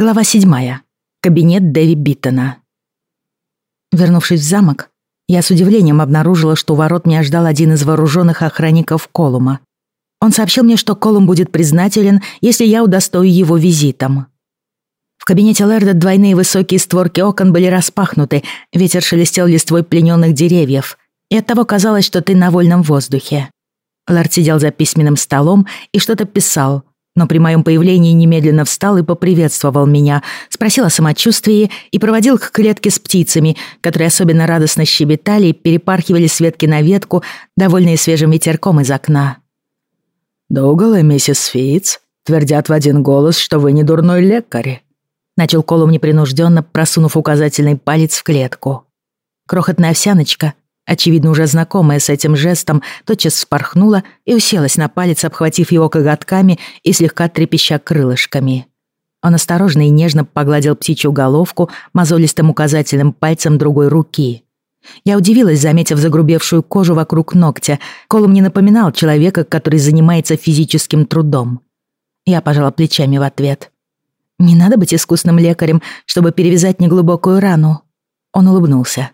Глава седьмая. Кабинет Дэви Биттона. Вернувшись в замок, я с удивлением обнаружила, что у ворот меня ждал один из вооруженных охранников Колума. Он сообщил мне, что Колум будет признателен, если я удостою его визитом. В кабинете Лэрда двойные высокие створки окон были распахнуты, ветер шелестел листвой плененных деревьев, и оттого казалось, что ты на вольном воздухе. Лэрд сидел за письменным столом и что-то писал — но при моем появлении немедленно встал и поприветствовал меня, спросил о самочувствии и проводил к клетке с птицами, которые особенно радостно щебетали и перепархивали с ветки на ветку, довольные свежим ветерком из окна. «Дугал и миссис Фитц твердят в один голос, что вы не дурной лекарь», начал Колум непринужденно, просунув указательный палец в клетку. Крохотная овсяночка очевидно уже знакомая с этим жестом, тотчас вспорхнула и уселась на палец, обхватив его коготками и слегка трепеща крылышками. Он осторожно и нежно погладил птичью головку мозолистым указательным пальцем другой руки. Я удивилась, заметив загрубевшую кожу вокруг ногтя. Колум не напоминал человека, который занимается физическим трудом. Я пожала плечами в ответ. «Не надо быть искусным лекарем, чтобы перевязать неглубокую рану». Он улыбнулся.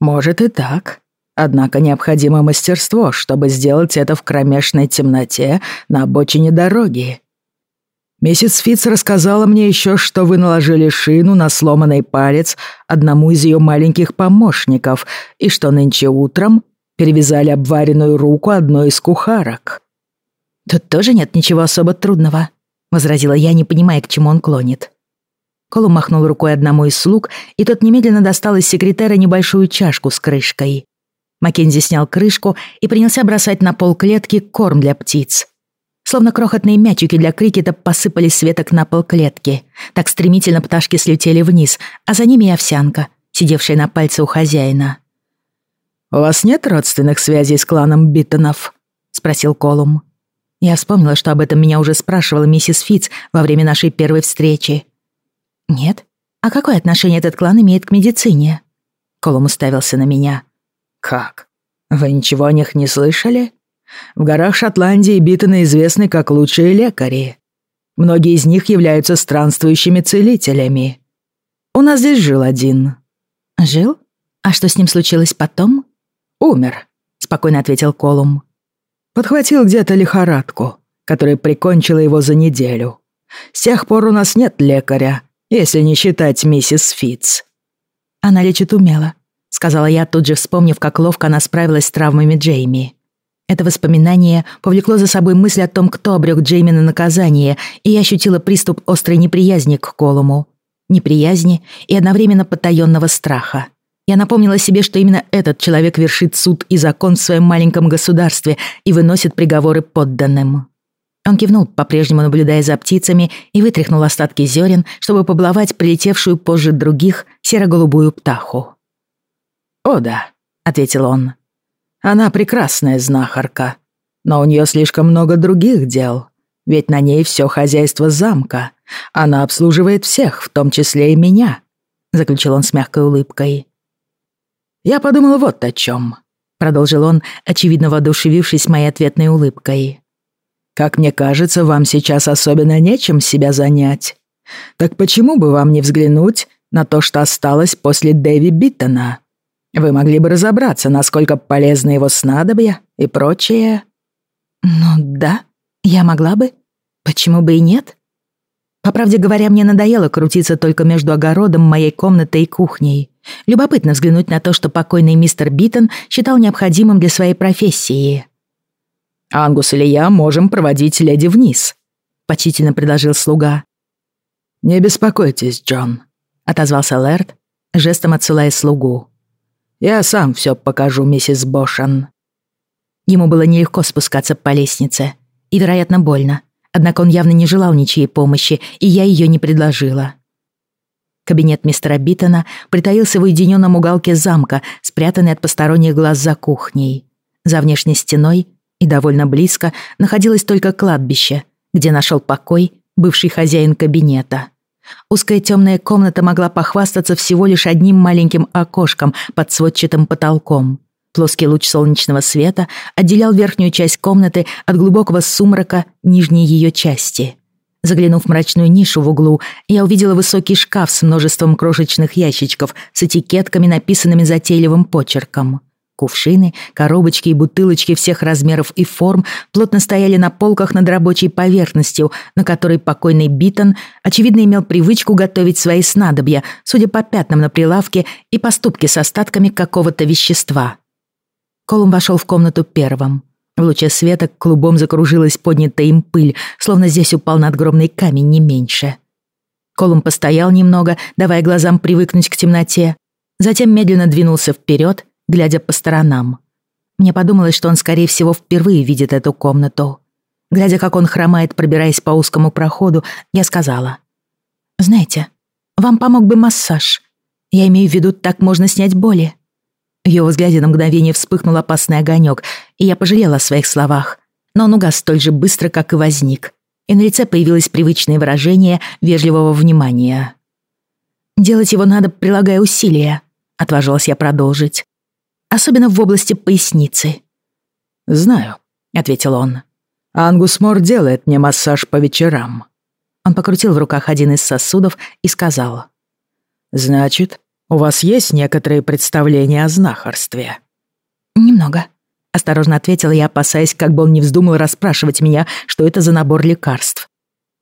Может и так. Однако необходимо мастерство, чтобы сделать это в кромешной темноте на обочине дороги. Миссис Фитц рассказала мне еще, что вы наложили шину на сломанный палец одному из ее маленьких помощников и что нынче утром перевязали обваренную руку одной из кухарок. «Тут тоже нет ничего особо трудного», — возразила я, не понимая, к чему он клонит. Колум махнул рукой одному из слуг, и тот немедленно достал из секретера небольшую чашку с крышкой. Маккензи снял крышку и принялся бросать на пол клетки корм для птиц. Словно крохотные мячики для крикета посыпались с веток на пол клетки. Так стремительно пташки слетели вниз, а за ними и овсянка, сидевшая на пальце у хозяина. «У вас нет родственных связей с кланом Биттонов?» — спросил Колум. Я вспомнила, что об этом меня уже спрашивала миссис Фитц во время нашей первой встречи. «Нет? А какое отношение этот клан имеет к медицине?» Колум уставился на меня. «Как? Вы ничего о них не слышали? В горах Шотландии Биттоны известны как лучшие лекари. Многие из них являются странствующими целителями. У нас здесь жил один». «Жил? А что с ним случилось потом?» «Умер», — спокойно ответил Колум. «Подхватил где-то лихорадку, которая прикончила его за неделю. С тех пор у нас нет лекаря, если не считать миссис Фитц. Она лечит умело, сказала я, тут же вспомнив, как ловко она справилась с травмами Джейми. Это воспоминание повлекло за собой мысль о том, кто обрек Джейми на наказание, и я ощутила приступ острой неприязни к Колуму. Неприязни и одновременно потаённого страха. Я напомнила себе, что именно этот человек вершит суд и закон в своем маленьком государстве и выносит приговоры подданным. Он кивнул, по-прежнему наблюдая за птицами, и вытряхнул остатки зерен, чтобы поблавать прилетевшую позже других серо-голубую птаху. «О да», — ответил он. «Она прекрасная знахарка, но у нее слишком много других дел, ведь на ней все хозяйство замка. Она обслуживает всех, в том числе и меня», — заключил он с мягкой улыбкой. «Я подумал вот о чем», — продолжил он, очевидно воодушевившись моей ответной улыбкой. Как мне кажется, вам сейчас особенно нечем себя занять. Так почему бы вам не взглянуть на то, что осталось после Дэви Биттона? Вы могли бы разобраться, насколько полезны его снадобья и прочее». «Ну да, я могла бы. Почему бы и нет?» По правде говоря, мне надоело крутиться только между огородом, моей комнатой и кухней. Любопытно взглянуть на то, что покойный мистер Биттон считал необходимым для своей профессии. Ангус или я можем проводить леди вниз», — почтительно предложил слуга. «Не беспокойтесь, Джон», — отозвался Лэрд, жестом отсылая слугу. «Я сам все покажу, миссис Бошан». Ему было нелегко спускаться по лестнице, и, вероятно, больно. Однако он явно не желал ничьей помощи, и я ее не предложила. Кабинет мистера Биттона притаился в уединенном уголке замка, спрятанный от посторонних глаз за кухней. За внешней стеной и довольно близко находилось только кладбище, где нашел покой бывший хозяин кабинета. Узкая темная комната могла похвастаться всего лишь одним маленьким окошком под сводчатым потолком. Плоский луч солнечного света отделял верхнюю часть комнаты от глубокого сумрака нижней ее части. Заглянув в мрачную нишу в углу, я увидела высокий шкаф с множеством крошечных ящичков с этикетками, написанными затейливым почерком. Кувшины, коробочки и бутылочки всех размеров и форм плотно стояли на полках над рабочей поверхностью, на которой покойный Битон, очевидно, имел привычку готовить свои снадобья, судя по пятнам на прилавке и поступке с остатками какого-то вещества. Колум вошел в комнату первым. В луче света клубом закружилась поднятая им пыль, словно здесь упал надгробный камень не меньше. Колум постоял немного, давая глазам привыкнуть к темноте, затем медленно двинулся вперед глядя по сторонам. Мне подумалось, что он, скорее всего, впервые видит эту комнату. Глядя, как он хромает, пробираясь по узкому проходу, я сказала. «Знаете, вам помог бы массаж. Я имею в виду, так можно снять боли». В его взгляде на мгновение вспыхнул опасный огонек, и я пожалела о своих словах. Но он угас столь же быстро, как и возник. И на лице появилось привычное выражение вежливого внимания. «Делать его надо, прилагая усилия», — отважилась я продолжить особенно в области поясницы. «Знаю», — ответил он. «Ангус Мор делает мне массаж по вечерам». Он покрутил в руках один из сосудов и сказал. «Значит, у вас есть некоторые представления о знахарстве?» «Немного», — осторожно ответила я, опасаясь, как бы он не вздумал расспрашивать меня, что это за набор лекарств.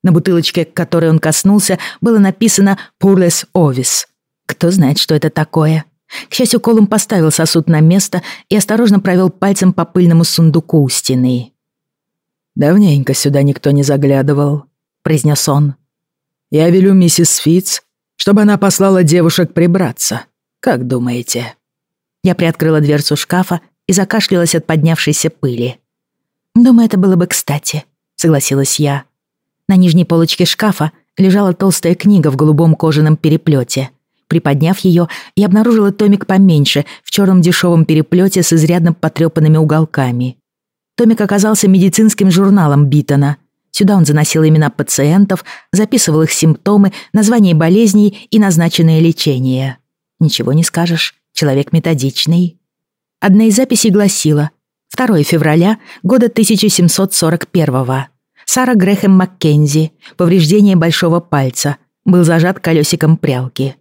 На бутылочке, к которой он коснулся, было написано «Пурлес Овис». Кто знает, что это такое? К счастью, Колум поставил сосуд на место и осторожно провел пальцем по пыльному сундуку у стены. «Давненько сюда никто не заглядывал», — произнес он. «Я велю миссис Фитц, чтобы она послала девушек прибраться. Как думаете?» Я приоткрыла дверцу шкафа и закашлялась от поднявшейся пыли. «Думаю, это было бы кстати», — согласилась я. На нижней полочке шкафа лежала толстая книга в голубом кожаном переплете — Приподняв ее, я обнаружила томик поменьше, в черном дешевом переплете с изрядно потрепанными уголками. Томик оказался медицинским журналом Битона. Сюда он заносил имена пациентов, записывал их симптомы, названия болезней и назначенное лечение. Ничего не скажешь, человек методичный. Одна из записей гласила 2 февраля года 1741 -го. Сара Грэхэм Маккензи, повреждение большого пальца, был зажат колесиком прялки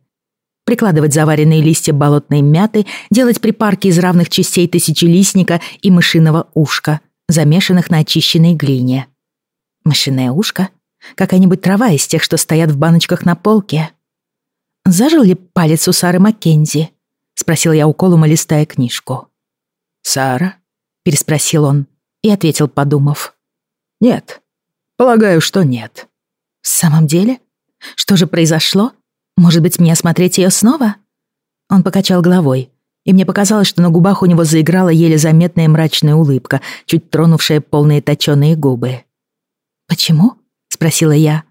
прикладывать заваренные листья болотной мяты, делать припарки из равных частей тысячелистника и мышиного ушка, замешанных на очищенной глине. Мышиное ушко? Какая-нибудь трава из тех, что стоят в баночках на полке? «Зажил ли палец у Сары Маккензи?» — спросил я у Колума, листая книжку. «Сара?» — переспросил он и ответил, подумав. «Нет. Полагаю, что нет». «В самом деле? Что же произошло?» Может быть, мне осмотреть ее снова?» Он покачал головой, и мне показалось, что на губах у него заиграла еле заметная мрачная улыбка, чуть тронувшая полные точёные губы. «Почему?» — спросила я.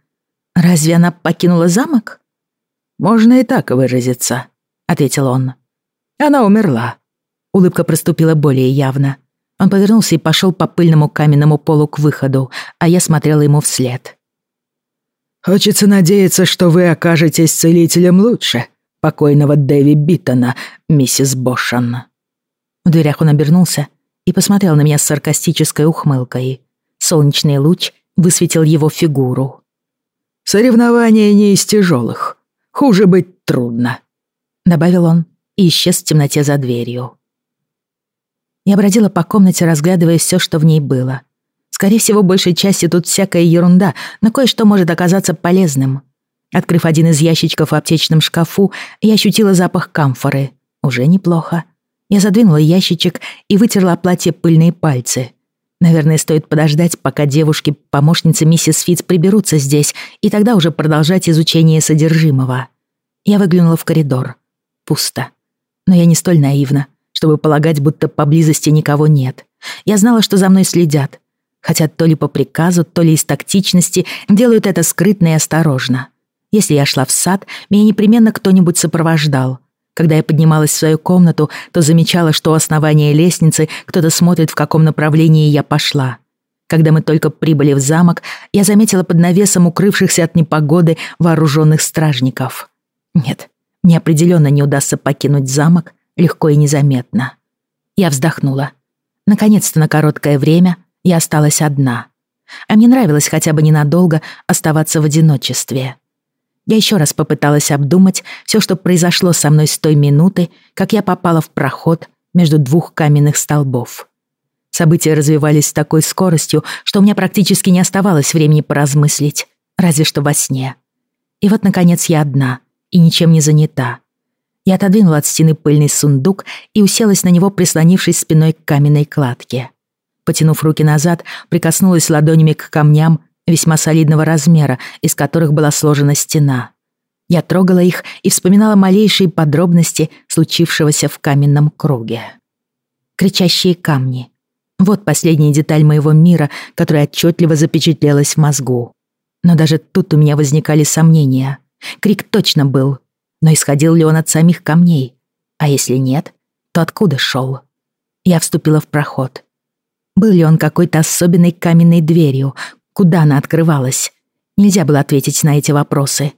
«Разве она покинула замок?» «Можно и так выразиться», — ответил он. «Она умерла». Улыбка проступила более явно. Он повернулся и пошел по пыльному каменному полу к выходу, а я смотрела ему вслед. Хочется надеяться, что вы окажетесь целителем лучше покойного Дэви Биттона, миссис Бошан». В дверях он обернулся и посмотрел на меня с саркастической ухмылкой. Солнечный луч высветил его фигуру. «Соревнование не из тяжелых. Хуже быть трудно», — добавил он и исчез в темноте за дверью. Я бродила по комнате, разглядывая все, что в ней было — Скорее всего, большей части тут всякая ерунда, но кое-что может оказаться полезным. Открыв один из ящичков в аптечном шкафу, я ощутила запах камфоры. Уже неплохо. Я задвинула ящичек и вытерла платье пыльные пальцы. Наверное, стоит подождать, пока девушки, помощницы миссис Фитц приберутся здесь, и тогда уже продолжать изучение содержимого. Я выглянула в коридор. Пусто. Но я не столь наивна, чтобы полагать, будто поблизости никого нет. Я знала, что за мной следят, хотя то ли по приказу, то ли из тактичности делают это скрытно и осторожно. Если я шла в сад, меня непременно кто-нибудь сопровождал. Когда я поднималась в свою комнату, то замечала, что у основания лестницы кто-то смотрит, в каком направлении я пошла. Когда мы только прибыли в замок, я заметила под навесом укрывшихся от непогоды вооруженных стражников. Нет, мне определенно не удастся покинуть замок легко и незаметно. Я вздохнула. Наконец-то на короткое время я осталась одна. А мне нравилось хотя бы ненадолго оставаться в одиночестве. Я еще раз попыталась обдумать все, что произошло со мной с той минуты, как я попала в проход между двух каменных столбов. События развивались с такой скоростью, что у меня практически не оставалось времени поразмыслить, разве что во сне. И вот, наконец, я одна и ничем не занята. Я отодвинула от стены пыльный сундук и уселась на него, прислонившись спиной к каменной кладке. Потянув руки назад, прикоснулась ладонями к камням весьма солидного размера, из которых была сложена стена. Я трогала их и вспоминала малейшие подробности случившегося в каменном круге. Кричащие камни. Вот последняя деталь моего мира, которая отчетливо запечатлелась в мозгу. Но даже тут у меня возникали сомнения. Крик точно был, но исходил ли он от самих камней? А если нет, то откуда шел? Я вступила в проход. Был ли он какой-то особенной каменной дверью? Куда она открывалась? Нельзя было ответить на эти вопросы.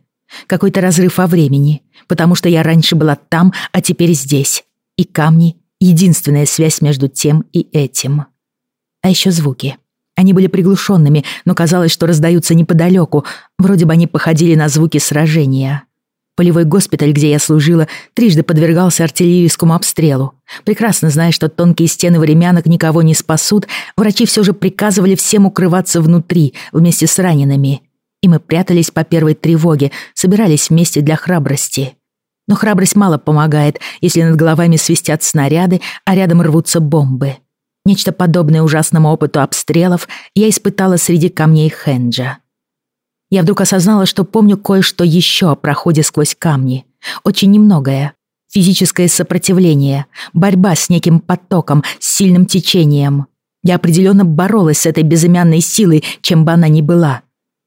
Какой-то разрыв во времени, потому что я раньше была там, а теперь здесь. И камни — единственная связь между тем и этим. А еще звуки. Они были приглушенными, но казалось, что раздаются неподалеку. Вроде бы они походили на звуки сражения. Полевой госпиталь, где я служила, трижды подвергался артиллерийскому обстрелу. Прекрасно зная, что тонкие стены времянок никого не спасут, врачи все же приказывали всем укрываться внутри, вместе с ранеными. И мы прятались по первой тревоге, собирались вместе для храбрости. Но храбрость мало помогает, если над головами свистят снаряды, а рядом рвутся бомбы. Нечто подобное ужасному опыту обстрелов я испытала среди камней Хенджа я вдруг осознала, что помню кое-что еще о проходе сквозь камни. Очень немногое. Физическое сопротивление, борьба с неким потоком, с сильным течением. Я определенно боролась с этой безымянной силой, чем бы она ни была.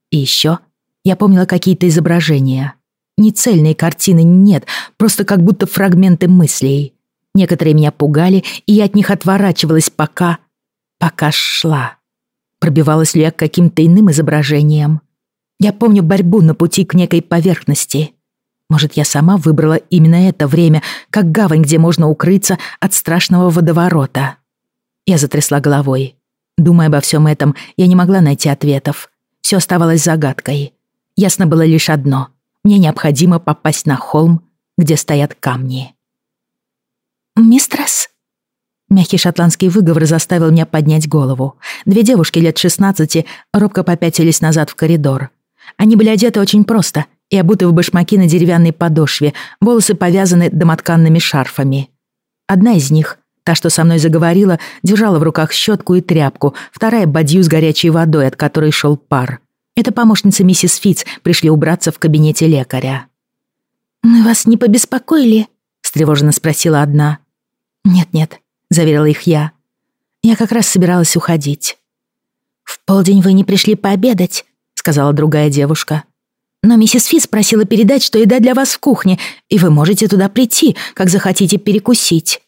И еще я помнила какие-то изображения. Не цельные картины, нет, просто как будто фрагменты мыслей. Некоторые меня пугали, и я от них отворачивалась, пока... пока шла. Пробивалась ли я к каким-то иным изображениям? Я помню борьбу на пути к некой поверхности. Может, я сама выбрала именно это время, как гавань, где можно укрыться от страшного водоворота. Я затрясла головой. Думая обо всем этом, я не могла найти ответов. Все оставалось загадкой. Ясно было лишь одно. Мне необходимо попасть на холм, где стоят камни. «Мистресс?» Мягкий шотландский выговор заставил меня поднять голову. Две девушки лет 16 робко попятились назад в коридор. Они были одеты очень просто и обуты в башмаки на деревянной подошве, волосы повязаны домотканными шарфами. Одна из них, та, что со мной заговорила, держала в руках щетку и тряпку, вторая — бадью с горячей водой, от которой шел пар. Это помощница миссис Фитц пришли убраться в кабинете лекаря. «Мы вас не побеспокоили?» — встревоженно спросила одна. «Нет-нет», — заверила их я. «Я как раз собиралась уходить». «В полдень вы не пришли пообедать?» Сказала другая девушка. «Но миссис Фис просила передать, что еда для вас в кухне, и вы можете туда прийти, как захотите перекусить».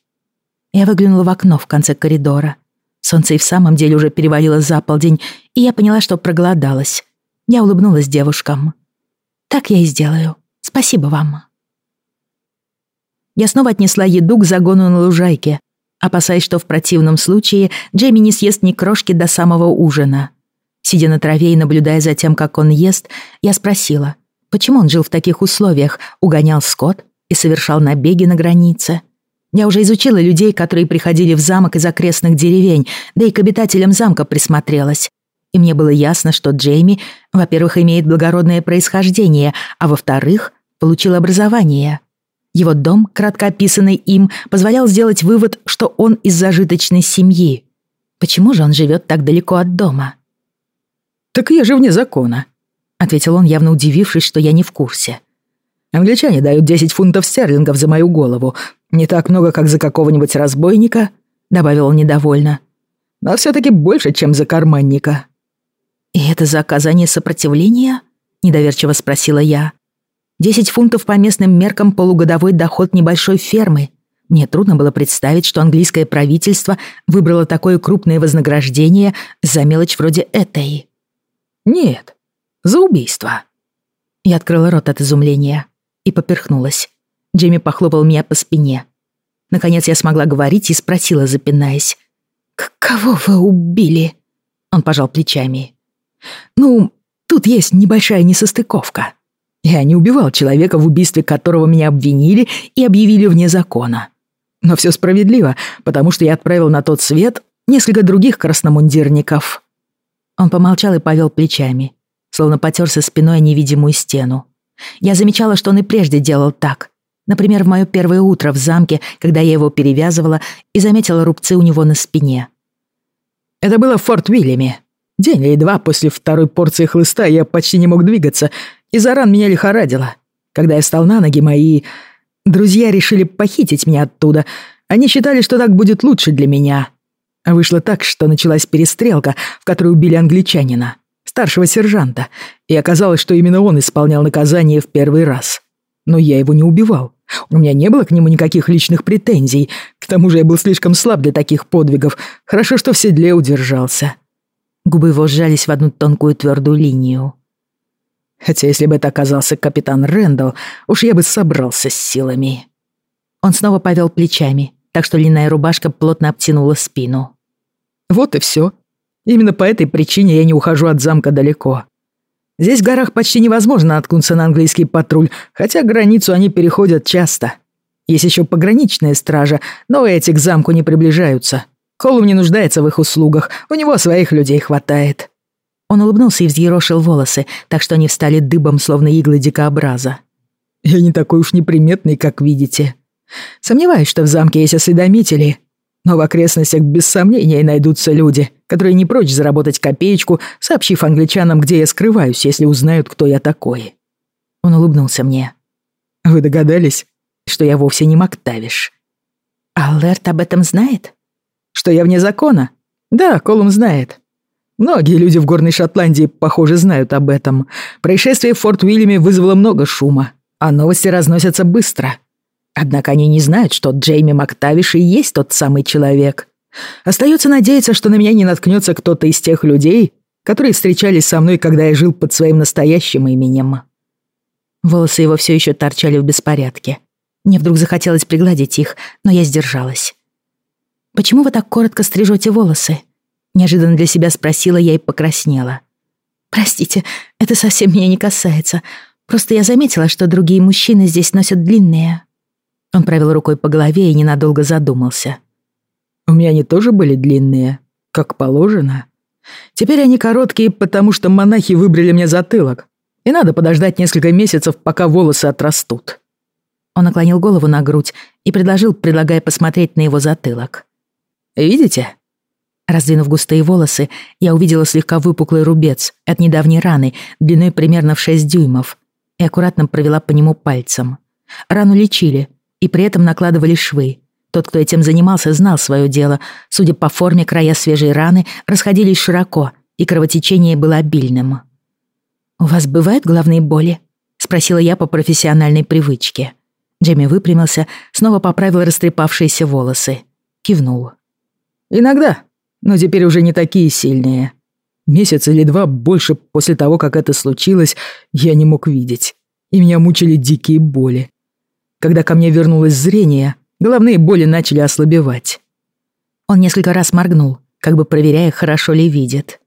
Я выглянула в окно в конце коридора. Солнце и в самом деле уже перевалило за полдень, и я поняла, что проголодалась. Я улыбнулась девушкам. «Так я и сделаю. Спасибо вам». Я снова отнесла еду к загону на лужайке, опасаясь, что в противном случае Джейми не съест ни крошки до самого ужина. Сидя на траве и наблюдая за тем, как он ест, я спросила, почему он жил в таких условиях, угонял скот и совершал набеги на границе. Я уже изучила людей, которые приходили в замок из окрестных деревень, да и к обитателям замка присмотрелась. И мне было ясно, что Джейми, во-первых, имеет благородное происхождение, а во-вторых, получил образование. Его дом, кратко описанный им, позволял сделать вывод, что он из зажиточной семьи. Почему же он живет так далеко от дома? «Так я же вне закона», — ответил он, явно удивившись, что я не в курсе. «Англичане дают 10 фунтов стерлингов за мою голову. Не так много, как за какого-нибудь разбойника», — добавил он недовольно. «Но все таки больше, чем за карманника». «И это за оказание сопротивления?» — недоверчиво спросила я. «Десять фунтов по местным меркам полугодовой доход небольшой фермы. Мне трудно было представить, что английское правительство выбрало такое крупное вознаграждение за мелочь вроде этой». «Нет, за убийство». Я открыла рот от изумления и поперхнулась. Джейми похлопал меня по спине. Наконец я смогла говорить и спросила, запинаясь. «Кого вы убили?» Он пожал плечами. Ну, тут есть небольшая несостыковка. Я не убивал человека, в убийстве которого меня обвинили и объявили вне закона. Но все справедливо, потому что я отправил на тот свет несколько других красномундирников». Он помолчал и повел плечами, словно потерся спиной о невидимую стену. Я замечала, что он и прежде делал так. Например, в мое первое утро в замке, когда я его перевязывала и заметила рубцы у него на спине. Это было в Форт Уильяме. День или два после второй порции хлыста я почти не мог двигаться, из-за ран меня лихорадило. Когда я встал на ноги, мои друзья решили похитить меня оттуда. Они считали, что так будет лучше для меня. А вышло так, что началась перестрелка, в которой убили англичанина, старшего сержанта, и оказалось, что именно он исполнял наказание в первый раз. Но я его не убивал. У меня не было к нему никаких личных претензий. К тому же я был слишком слаб для таких подвигов. Хорошо, что в седле удержался. Губы его сжались в одну тонкую твердую линию. Хотя если бы это оказался капитан Рэндалл, уж я бы собрался с силами. Он снова повел плечами, так что длинная рубашка плотно обтянула спину. Вот и все. Именно по этой причине я не ухожу от замка далеко. Здесь в горах почти невозможно наткнуться на английский патруль, хотя границу они переходят часто. Есть еще пограничная стража, но эти к замку не приближаются. Колум не нуждается в их услугах, у него своих людей хватает. Он улыбнулся и взъерошил волосы, так что они встали дыбом, словно иглы дикообраза. «Я не такой уж неприметный, как видите. Сомневаюсь, что в замке есть осведомители, но в окрестностях без сомнения найдутся люди, которые не прочь заработать копеечку, сообщив англичанам, где я скрываюсь, если узнают, кто я такой». Он улыбнулся мне. «Вы догадались, что я вовсе не Мактавиш?» «Аллерт об этом знает?» «Что я вне закона?» «Да, Колум знает. Многие люди в Горной Шотландии, похоже, знают об этом. Происшествие в Форт Уильяме вызвало много шума, а новости разносятся быстро. Однако они не знают, что Джейми Мактавиш и есть тот самый человек. Остается надеяться, что на меня не наткнется кто-то из тех людей, которые встречались со мной, когда я жил под своим настоящим именем. Волосы его все еще торчали в беспорядке. Мне вдруг захотелось пригладить их, но я сдержалась. «Почему вы так коротко стрижете волосы?» Неожиданно для себя спросила я и покраснела. «Простите, это совсем меня не касается. Просто я заметила, что другие мужчины здесь носят длинные». Он провел рукой по голове и ненадолго задумался. «У меня они тоже были длинные, как положено. Теперь они короткие, потому что монахи выбрали мне затылок, и надо подождать несколько месяцев, пока волосы отрастут». Он наклонил голову на грудь и предложил, предлагая посмотреть на его затылок. «Видите?» Раздвинув густые волосы, я увидела слегка выпуклый рубец от недавней раны, длиной примерно в 6 дюймов, и аккуратно провела по нему пальцем. Рану лечили, и при этом накладывали швы. Тот, кто этим занимался, знал свое дело. Судя по форме, края свежей раны расходились широко, и кровотечение было обильным. «У вас бывают головные боли?» — спросила я по профессиональной привычке. Джемми выпрямился, снова поправил растрепавшиеся волосы. Кивнул. «Иногда», но теперь уже не такие сильные. Месяц или два больше после того, как это случилось, я не мог видеть, и меня мучили дикие боли. Когда ко мне вернулось зрение, головные боли начали ослабевать. Он несколько раз моргнул, как бы проверяя, хорошо ли видит.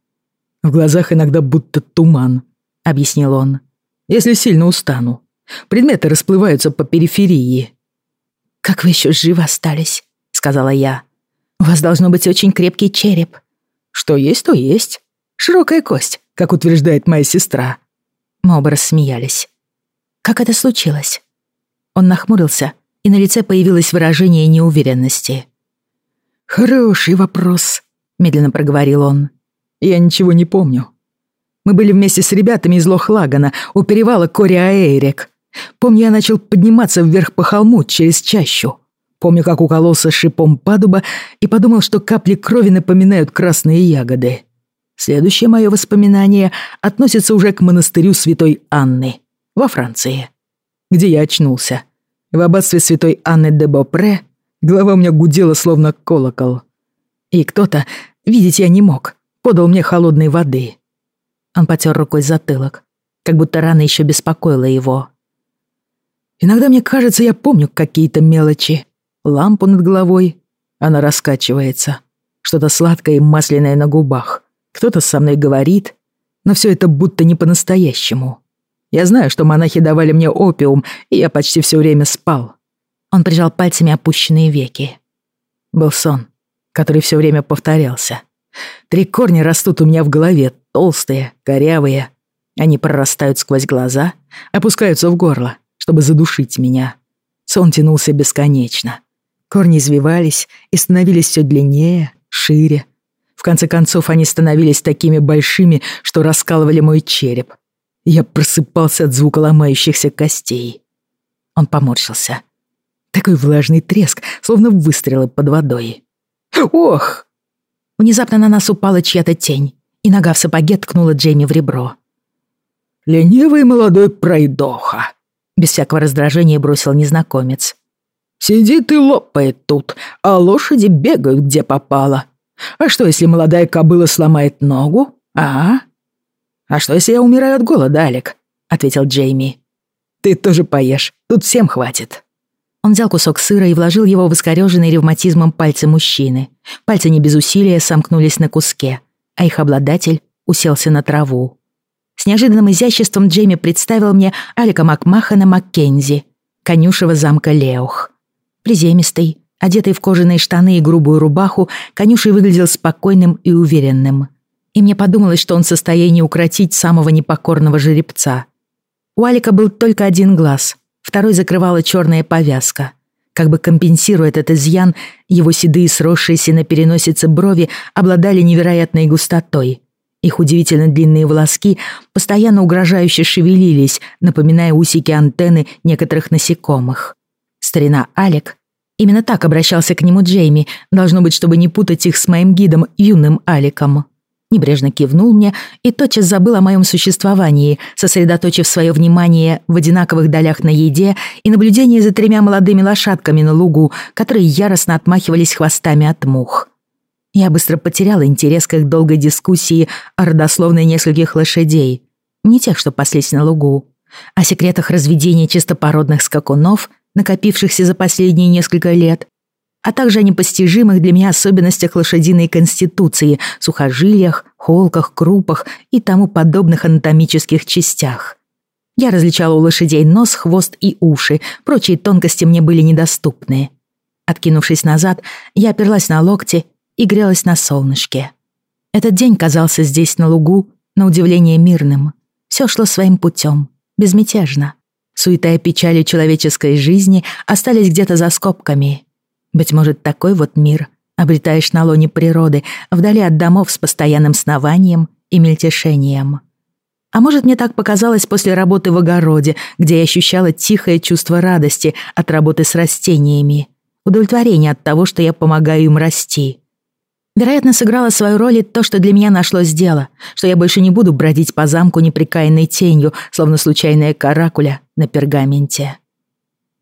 «В глазах иногда будто туман», — объяснил он. «Если сильно устану. Предметы расплываются по периферии». «Как вы еще живы остались?» — сказала я. У вас должно быть очень крепкий череп. Что есть, то есть. Широкая кость, как утверждает моя сестра. Мы оба рассмеялись. Как это случилось? Он нахмурился, и на лице появилось выражение неуверенности. «Хороший вопрос», — медленно проговорил он. «Я ничего не помню. Мы были вместе с ребятами из Лохлагана у перевала Кориаэрик. Помню, я начал подниматься вверх по холму через чащу. Помню, как укололся шипом падуба и подумал, что капли крови напоминают красные ягоды. Следующее мое воспоминание относится уже к монастырю святой Анны во Франции, где я очнулся. В аббатстве святой Анны де Бопре голова у меня гудела словно колокол. И кто-то, видеть я не мог, подал мне холодной воды. Он потер рукой затылок, как будто рана еще беспокоила его. Иногда мне кажется, я помню какие-то мелочи, лампу над головой. Она раскачивается. Что-то сладкое и масляное на губах. Кто-то со мной говорит. Но все это будто не по-настоящему. Я знаю, что монахи давали мне опиум, и я почти все время спал. Он прижал пальцами опущенные веки. Был сон, который все время повторялся. Три корня растут у меня в голове, толстые, корявые. Они прорастают сквозь глаза, опускаются в горло, чтобы задушить меня. Сон тянулся бесконечно. Корни извивались и становились все длиннее, шире. В конце концов, они становились такими большими, что раскалывали мой череп. Я просыпался от звука ломающихся костей. Он поморщился. Такой влажный треск, словно выстрелы под водой. «Ох!» Внезапно на нас упала чья-то тень, и нога в сапоге ткнула Джейми в ребро. «Ленивый молодой пройдоха!» Без всякого раздражения бросил незнакомец. «Сидит и лопает тут, а лошади бегают где попало. А что, если молодая кобыла сломает ногу, а?» «А что, если я умираю от голода, Алик?» — ответил Джейми. «Ты тоже поешь, тут всем хватит». Он взял кусок сыра и вложил его в искорёженный ревматизмом пальцы мужчины. Пальцы не без усилия сомкнулись на куске, а их обладатель уселся на траву. С неожиданным изяществом Джейми представил мне Алика Макмахана Маккензи, конюшева замка Леух. Приземистый, одетый в кожаные штаны и грубую рубаху, конюшей выглядел спокойным и уверенным. И мне подумалось, что он в состоянии укротить самого непокорного жеребца. У Алика был только один глаз, второй закрывала черная повязка. Как бы компенсируя этот изъян, его седые сросшиеся на переносице брови обладали невероятной густотой. Их удивительно длинные волоски постоянно угрожающе шевелились, напоминая усики антенны некоторых насекомых. Старина Алек, именно так обращался к нему Джейми, должно быть, чтобы не путать их с моим гидом, юным Аликом небрежно кивнул мне и тотчас забыл о моем существовании, сосредоточив свое внимание в одинаковых долях на еде и наблюдении за тремя молодыми лошадками на лугу, которые яростно отмахивались хвостами от мух. Я быстро потеряла интерес к их долгой дискуссии о родословной нескольких лошадей, не тех, что паслись на лугу, о секретах разведения чистопородных скакунов, накопившихся за последние несколько лет, а также о непостижимых для меня особенностях лошадиной конституции, сухожилиях, холках, крупах и тому подобных анатомических частях. Я различала у лошадей нос, хвост и уши, прочие тонкости мне были недоступны. Откинувшись назад, я оперлась на локти и грелась на солнышке. Этот день казался здесь, на лугу, на удивление мирным. Все шло своим путем, безмятежно. Суета и печали человеческой жизни остались где-то за скобками — быть может, такой вот мир обретаешь на лоне природы, вдали от домов с постоянным снованием и мельтешением. А может, мне так показалось после работы в огороде, где я ощущала тихое чувство радости от работы с растениями, удовлетворение от того, что я помогаю им расти. Вероятно, сыграло свою роль и то, что для меня нашлось дело, что я больше не буду бродить по замку неприкаянной тенью, словно случайная каракуля на пергаменте.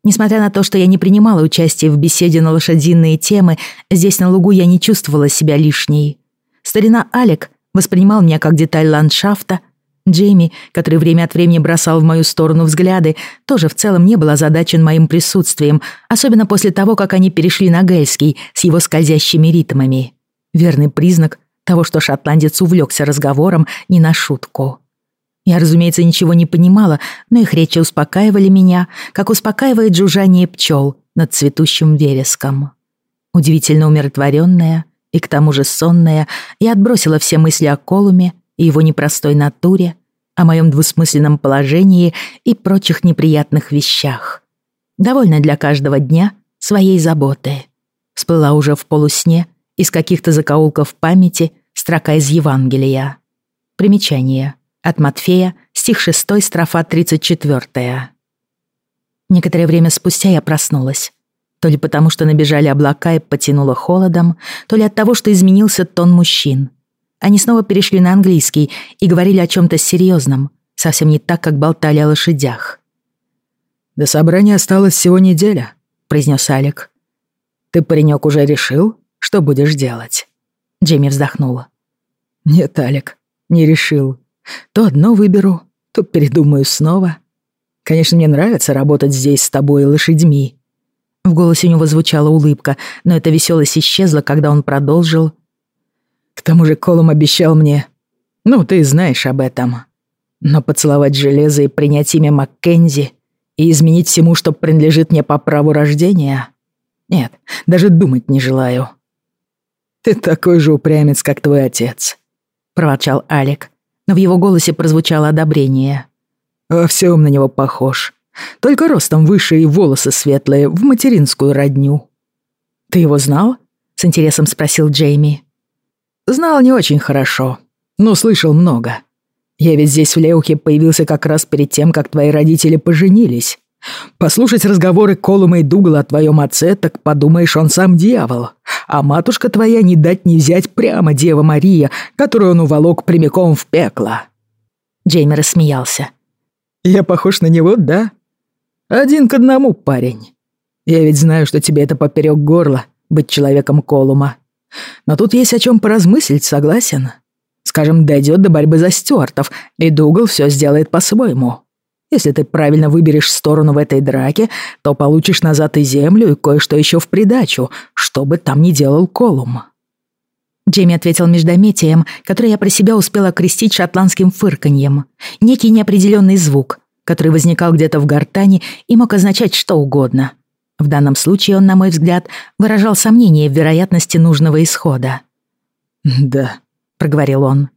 Несмотря на то, что я не принимала участия в беседе на лошадиные темы, здесь на лугу я не чувствовала себя лишней. Старина Алек воспринимал меня как деталь ландшафта. Джейми, который время от времени бросал в мою сторону взгляды, тоже в целом не был озадачен моим присутствием, особенно после того, как они перешли на гельский с его скользящими ритмами. Верный признак того, что шотландец увлекся разговором не на шутку. Я, разумеется, ничего не понимала, но их речи успокаивали меня, как успокаивает жужжание пчел над цветущим вереском. Удивительно умиротворенная и к тому же сонная, я отбросила все мысли о Колуме и его непростой натуре, о моем двусмысленном положении и прочих неприятных вещах. Довольно для каждого дня своей заботы. Всплыла уже в полусне из каких-то закоулков памяти строка из Евангелия. Примечание — от Матфея, стих 6, строфа 34. Некоторое время спустя я проснулась. То ли потому, что набежали облака и потянуло холодом, то ли от того, что изменился тон мужчин. Они снова перешли на английский и говорили о чем-то серьезном, совсем не так, как болтали о лошадях. «До собрания осталось всего неделя», — произнес Алек. «Ты, паренек, уже решил, что будешь делать?» Джейми вздохнула. «Нет, Алек, не решил. То одно выберу, то передумаю снова. Конечно, мне нравится работать здесь с тобой и лошадьми». В голосе у него звучала улыбка, но эта веселость исчезла, когда он продолжил. «К тому же Колум обещал мне Ну, ты знаешь об этом. Но поцеловать железо и принять имя Маккензи и изменить всему, что принадлежит мне по праву рождения? Нет, даже думать не желаю. Ты такой же упрямец, как твой отец, проворчал Алик, но в его голосе прозвучало одобрение. Во всем на него похож. Только ростом выше и волосы светлые, в материнскую родню. Ты его знал? С интересом спросил Джейми. Знал не очень хорошо, но слышал много. Я ведь здесь в Леухе появился как раз перед тем, как твои родители поженились. Послушать разговоры Колума и Дугла о твоем отце, так подумаешь, он сам дьявол. А матушка твоя не дать не взять прямо Дева Мария, которую он уволок прямиком в пекло». Джейми рассмеялся. «Я похож на него, да? Один к одному, парень. Я ведь знаю, что тебе это поперек горла, быть человеком Колума. Но тут есть о чем поразмыслить, согласен?» Скажем, дойдет до борьбы за Стюартов, и Дугал все сделает по-своему. Если ты правильно выберешь сторону в этой драке, то получишь назад и землю, и кое-что еще в придачу, что бы там ни делал Колум». Джейми ответил междометием, который я про себя успела окрестить шотландским фырканьем. Некий неопределенный звук, который возникал где-то в гортани и мог означать что угодно. В данном случае он, на мой взгляд, выражал сомнение в вероятности нужного исхода. «Да», проговорил он.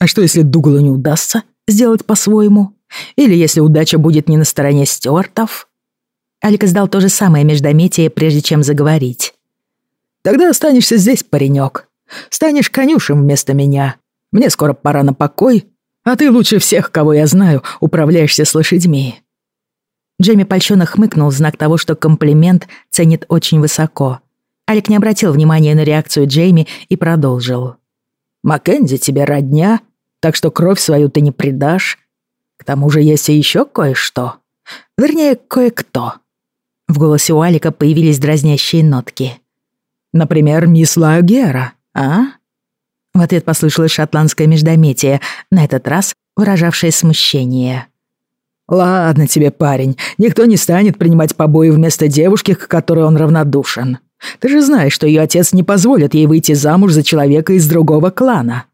«А что, если Дуглу не удастся сделать по-своему? Или если удача будет не на стороне Стюартов?» Алик издал то же самое междометие, прежде чем заговорить. «Тогда останешься здесь, паренек. Станешь конюшем вместо меня. Мне скоро пора на покой, а ты лучше всех, кого я знаю, управляешься с лошадьми». Джейми польщённо хмыкнул в знак того, что комплимент ценит очень высоко. Алик не обратил внимания на реакцию Джейми и продолжил. Маккензи тебе родня, так что кровь свою ты не предашь. К тому же есть и еще кое-что. Вернее, кое-кто». В голосе у Алика появились дразнящие нотки. «Например, мисс Лагера, а?» В ответ послышалось шотландское междометие, на этот раз выражавшее смущение. «Ладно тебе, парень, никто не станет принимать побои вместо девушки, к которой он равнодушен. Ты же знаешь, что ее отец не позволит ей выйти замуж за человека из другого клана».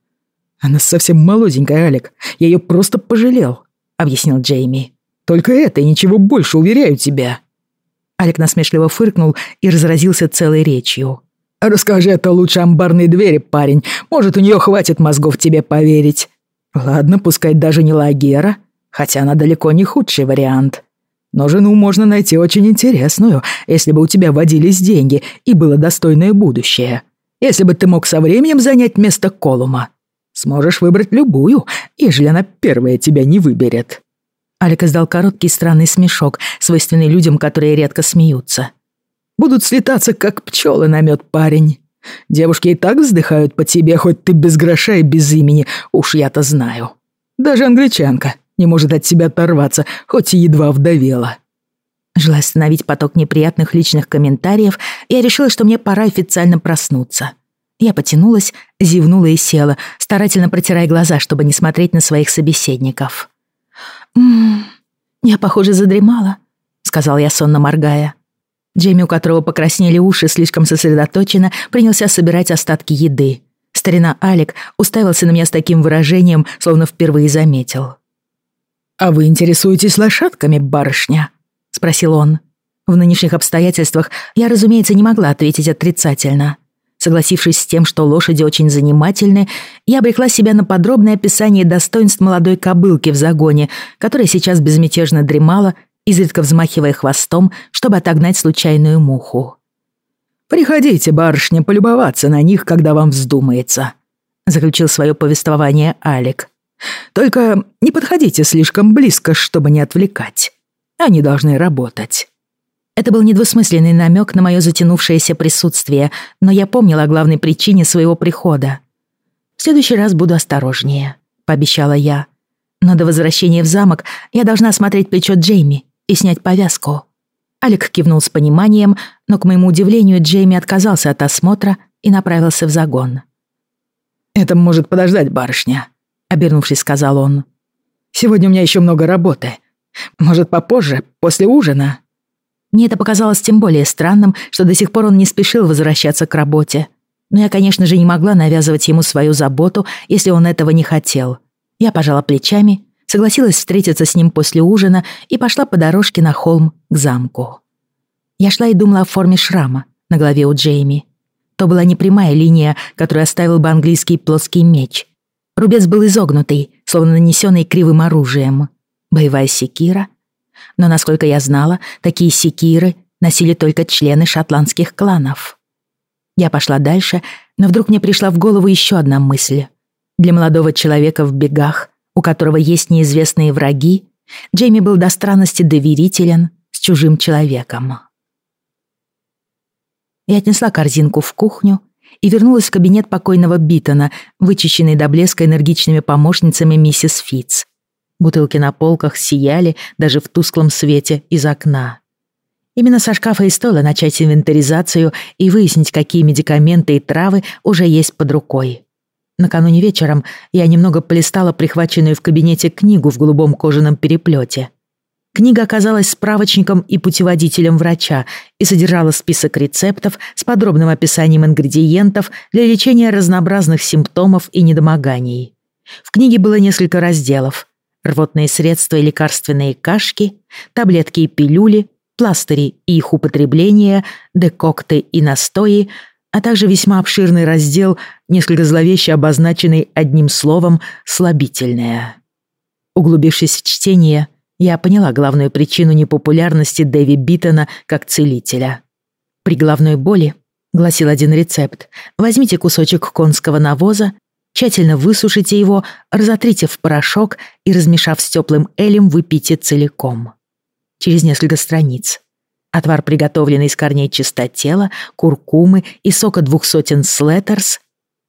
«Она совсем молоденькая, Алек. Я ее просто пожалел», — объяснил Джейми. «Только это и ничего больше, уверяю тебя». Алек насмешливо фыркнул и разразился целой речью. «Расскажи это лучше амбарной двери, парень. Может, у нее хватит мозгов тебе поверить. Ладно, пускай даже не Лагера, хотя она далеко не худший вариант. Но жену можно найти очень интересную, если бы у тебя водились деньги и было достойное будущее. Если бы ты мог со временем занять место Колума. Сможешь выбрать любую, ежели она первая тебя не выберет». Алик издал короткий странный смешок, свойственный людям, которые редко смеются. «Будут слетаться, как пчелы на мед, парень. Девушки и так вздыхают по тебе, хоть ты без гроша и без имени, уж я-то знаю. Даже англичанка, не может от себя оторваться, хоть и едва вдовела. Желая остановить поток неприятных личных комментариев, я решила, что мне пора официально проснуться. Я потянулась, зевнула и села, старательно протирая глаза, чтобы не смотреть на своих собеседников. «Ммм, я, похоже, задремала», — сказал я, сонно моргая. Джейми, у которого покраснели уши, слишком сосредоточенно, принялся собирать остатки еды. Старина Алик уставился на меня с таким выражением, словно впервые заметил. «А вы интересуетесь лошадками, барышня?» — спросил он. В нынешних обстоятельствах я, разумеется, не могла ответить отрицательно. Согласившись с тем, что лошади очень занимательны, я обрекла себя на подробное описание достоинств молодой кобылки в загоне, которая сейчас безмятежно дремала, изредка взмахивая хвостом, чтобы отогнать случайную муху. «Приходите, барышня, полюбоваться на них, когда вам вздумается», — заключил свое повествование Алик. Только не подходите слишком близко, чтобы не отвлекать. Они должны работать». Это был недвусмысленный намек на мое затянувшееся присутствие, но я помнила о главной причине своего прихода. «В следующий раз буду осторожнее», — пообещала я. «Но до возвращения в замок я должна осмотреть плечо Джейми и снять повязку». Алик кивнул с пониманием, но, к моему удивлению, Джейми отказался от осмотра и направился в загон. «Это может подождать, барышня», обернувшись, сказал он. «Сегодня у меня еще много работы. Может, попозже, после ужина?» Мне это показалось тем более странным, что до сих пор он не спешил возвращаться к работе. Но я, конечно же, не могла навязывать ему свою заботу, если он этого не хотел. Я пожала плечами, согласилась встретиться с ним после ужина и пошла по дорожке на холм к замку. Я шла и думала о форме шрама на голове у Джейми. То была не прямая линия, которую оставил бы английский плоский меч. Рубец был изогнутый, словно нанесенный кривым оружием. Боевая секира. Но, насколько я знала, такие секиры носили только члены шотландских кланов. Я пошла дальше, но вдруг мне пришла в голову еще одна мысль. Для молодого человека в бегах, у которого есть неизвестные враги, Джейми был до странности доверителен с чужим человеком. Я отнесла корзинку в кухню и вернулась в кабинет покойного Битона, вычищенный до блеска энергичными помощницами миссис Фитц. Бутылки на полках сияли даже в тусклом свете из окна. Именно со шкафа и стоило начать инвентаризацию и выяснить, какие медикаменты и травы уже есть под рукой. Накануне вечером я немного полистала прихваченную в кабинете книгу в голубом кожаном переплете. Книга оказалась справочником и путеводителем врача и содержала список рецептов с подробным описанием ингредиентов для лечения разнообразных симптомов и недомоганий. В книге было несколько разделов. Рвотные средства и лекарственные кашки, таблетки и пилюли, пластыри и их употребление, декокты и настои, а также весьма обширный раздел, несколько зловеще обозначенный одним словом «слабительное». Углубившись в чтение, я поняла главную причину непопулярности Дэви Биттона как целителя. При головной боли, гласил один рецепт, возьмите кусочек конского навоза, тщательно высушите его, разотрите в порошок и, размешав с теплым элем, выпейте целиком. Через несколько страниц. Отвар, приготовленный из корней чистотела, куркумы и сока двух сотен слеттерс,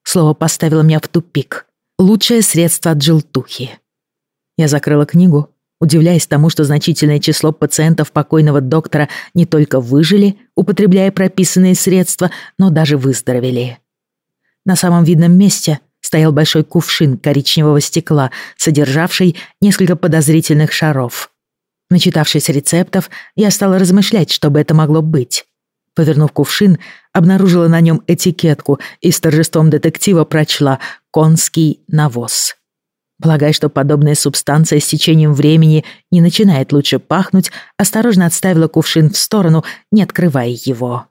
слово поставило меня в тупик. Лучшее средство от желтухи. Я закрыла книгу, удивляясь тому, что значительное число пациентов покойного доктора не только выжили, употребляя прописанные средства, но даже выздоровели. На самом видном месте стоял большой кувшин коричневого стекла, содержавший несколько подозрительных шаров. Начитавшись рецептов, я стала размышлять, что бы это могло быть. Повернув кувшин, обнаружила на нем этикетку и с торжеством детектива прочла «Конский навоз». Полагая, что подобная субстанция с течением времени не начинает лучше пахнуть, осторожно отставила кувшин в сторону, не открывая его.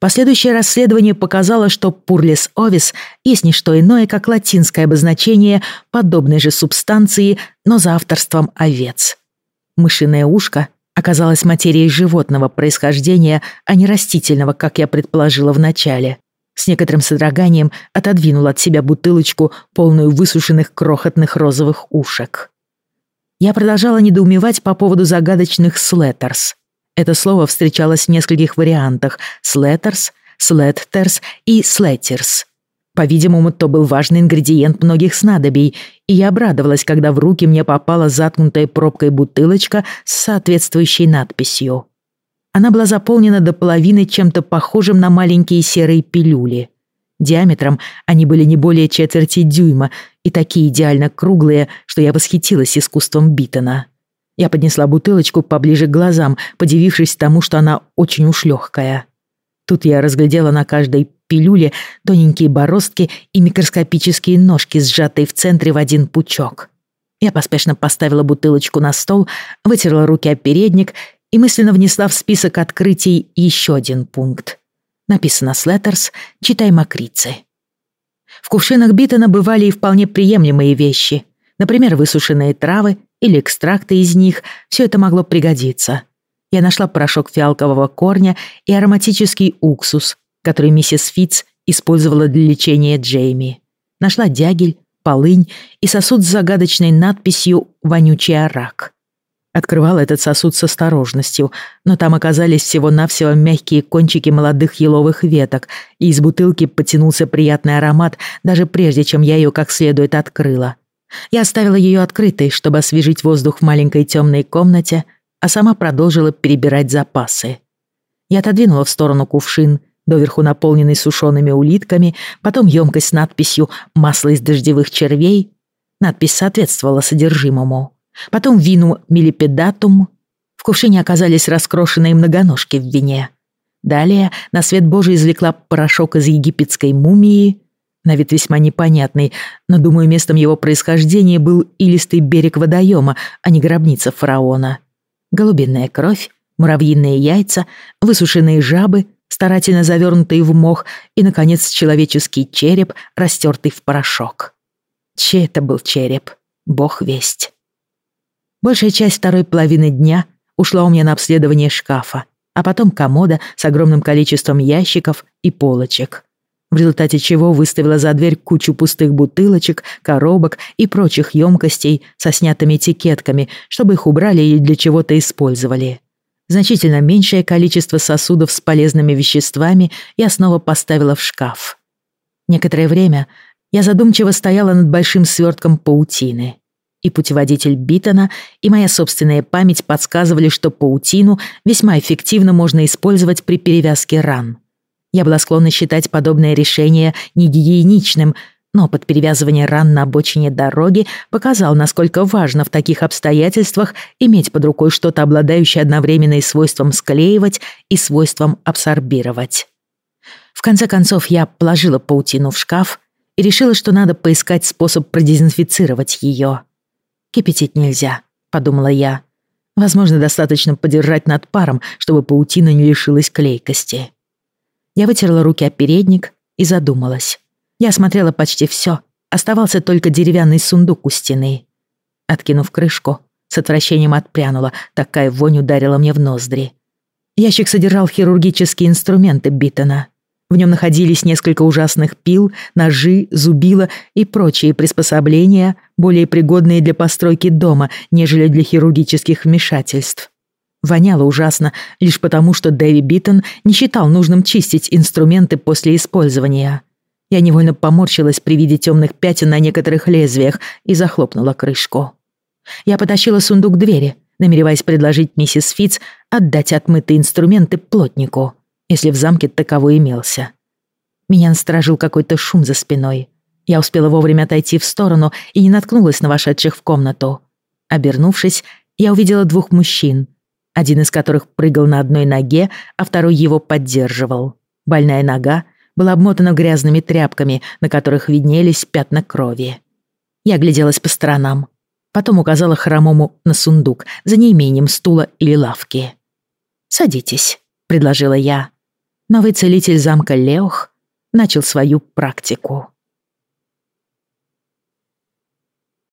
Последующее расследование показало, что пурлис овис есть не что иное, как латинское обозначение подобной же субстанции, но за авторством овец. Мышиное ушко оказалось материей животного происхождения, а не растительного, как я предположила вначале. С некоторым содроганием отодвинул от себя бутылочку, полную высушенных крохотных розовых ушек. Я продолжала недоумевать по поводу загадочных слеттерс. Это слово встречалось в нескольких вариантах — слеттерс, слеттерс и слеттерс. По-видимому, то был важный ингредиент многих снадобий, и я обрадовалась, когда в руки мне попала заткнутая пробкой бутылочка с соответствующей надписью. Она была заполнена до половины чем-то похожим на маленькие серые пилюли. Диаметром они были не более четверти дюйма и такие идеально круглые, что я восхитилась искусством Битона. Я поднесла бутылочку поближе к глазам, подивившись тому, что она очень уж легкая. Тут я разглядела на каждой пилюле тоненькие бороздки и микроскопические ножки, сжатые в центре в один пучок. Я поспешно поставила бутылочку на стол, вытерла руки о передник и мысленно внесла в список открытий еще один пункт. Написано «Слеттерс», читай «Макрицы». В кувшинах Биттона бывали и вполне приемлемые вещи. Например, высушенные травы или экстракты из них. Все это могло пригодиться. Я нашла порошок фиалкового корня и ароматический уксус, который миссис Фитц использовала для лечения Джейми. Нашла дягель, полынь и сосуд с загадочной надписью «Вонючий арак». Открывала этот сосуд с осторожностью, но там оказались всего-навсего мягкие кончики молодых еловых веток, и из бутылки потянулся приятный аромат, даже прежде, чем я ее как следует открыла. Я оставила ее открытой, чтобы освежить воздух в маленькой темной комнате, а сама продолжила перебирать запасы. Я отодвинула в сторону кувшин, доверху наполненный сушеными улитками, потом емкость с надписью «Масло из дождевых червей». Надпись соответствовала содержимому. Потом вину милипедатум. В кувшине оказались раскрошенные многоножки в вине. Далее на свет Божий извлекла порошок из египетской мумии, на вид весьма непонятный, но, думаю, местом его происхождения был илистый берег водоема, а не гробница фараона. Голубиная кровь, муравьиные яйца, высушенные жабы, старательно завернутые в мох, и, наконец, человеческий череп, растертый в порошок. Чей это был череп? Бог весть. Большая часть второй половины дня ушла у меня на обследование шкафа, а потом комода с огромным количеством ящиков и полочек. В результате чего выставила за дверь кучу пустых бутылочек, коробок и прочих емкостей со снятыми этикетками, чтобы их убрали и для чего-то использовали. Значительно меньшее количество сосудов с полезными веществами я снова поставила в шкаф. Некоторое время я задумчиво стояла над большим свертком паутины. И путеводитель Битона, и моя собственная память подсказывали, что паутину весьма эффективно можно использовать при перевязке ран. Я была склонна считать подобное решение негигиеничным, но под перевязывание ран на обочине дороги показал, насколько важно в таких обстоятельствах иметь под рукой что-то, обладающее одновременно и свойством склеивать, и свойством абсорбировать. В конце концов, я положила паутину в шкаф и решила, что надо поискать способ продезинфицировать ее. «Кипятить нельзя», — подумала я. «Возможно, достаточно подержать над паром, чтобы паутина не лишилась клейкости». Я вытерла руки о передник и задумалась. Я осмотрела почти все. Оставался только деревянный сундук у стены. Откинув крышку, с отвращением отпрянула, такая вонь ударила мне в ноздри. Ящик содержал хирургические инструменты Биттона. В нем находились несколько ужасных пил, ножи, зубила и прочие приспособления, более пригодные для постройки дома, нежели для хирургических вмешательств. Воняло ужасно, лишь потому, что Дэви Биттон не считал нужным чистить инструменты после использования. Я невольно поморщилась при виде темных пятен на некоторых лезвиях и захлопнула крышку. Я потащила сундук к двери, намереваясь предложить миссис Фитц отдать отмытые инструменты плотнику, если в замке таковой имелся. Меня насторожил какой-то шум за спиной. Я успела вовремя отойти в сторону и не наткнулась на вошедших в комнату. Обернувшись, я увидела двух мужчин, один из которых прыгал на одной ноге, а второй его поддерживал. Больная нога была обмотана грязными тряпками, на которых виднелись пятна крови. Я гляделась по сторонам. Потом указала хромому на сундук за неимением стула или лавки. «Садитесь», — предложила я. Новый целитель замка Леох начал свою практику.